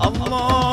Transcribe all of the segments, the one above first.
Allah.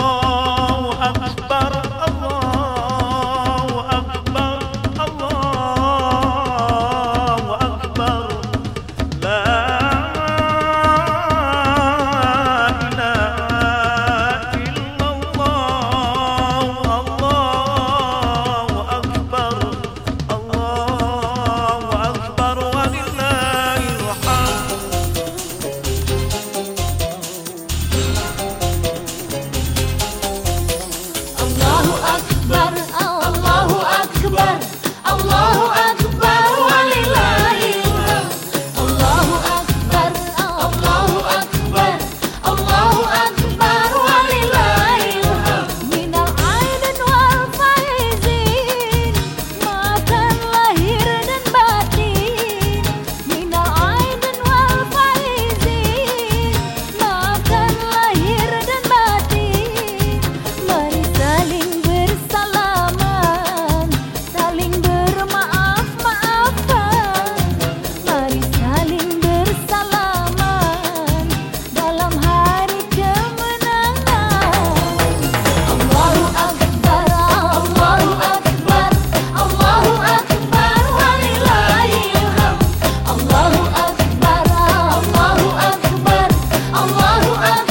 아,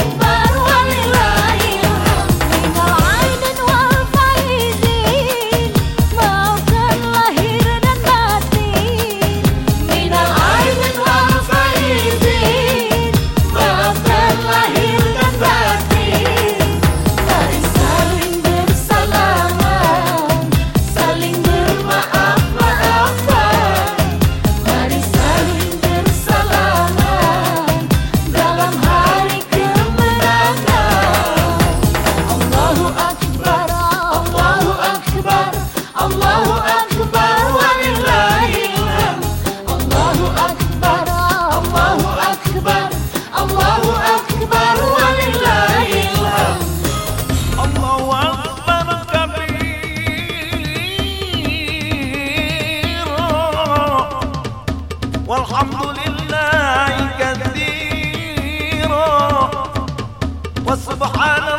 وسبحان الله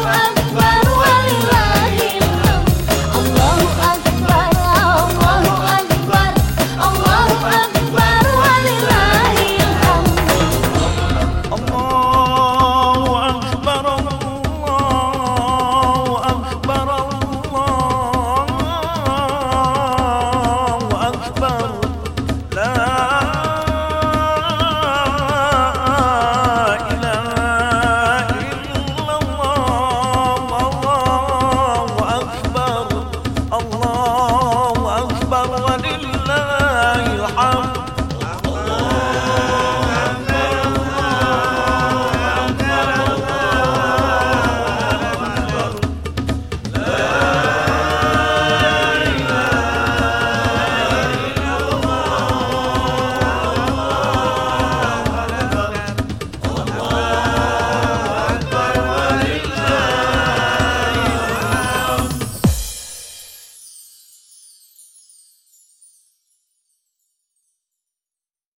I'm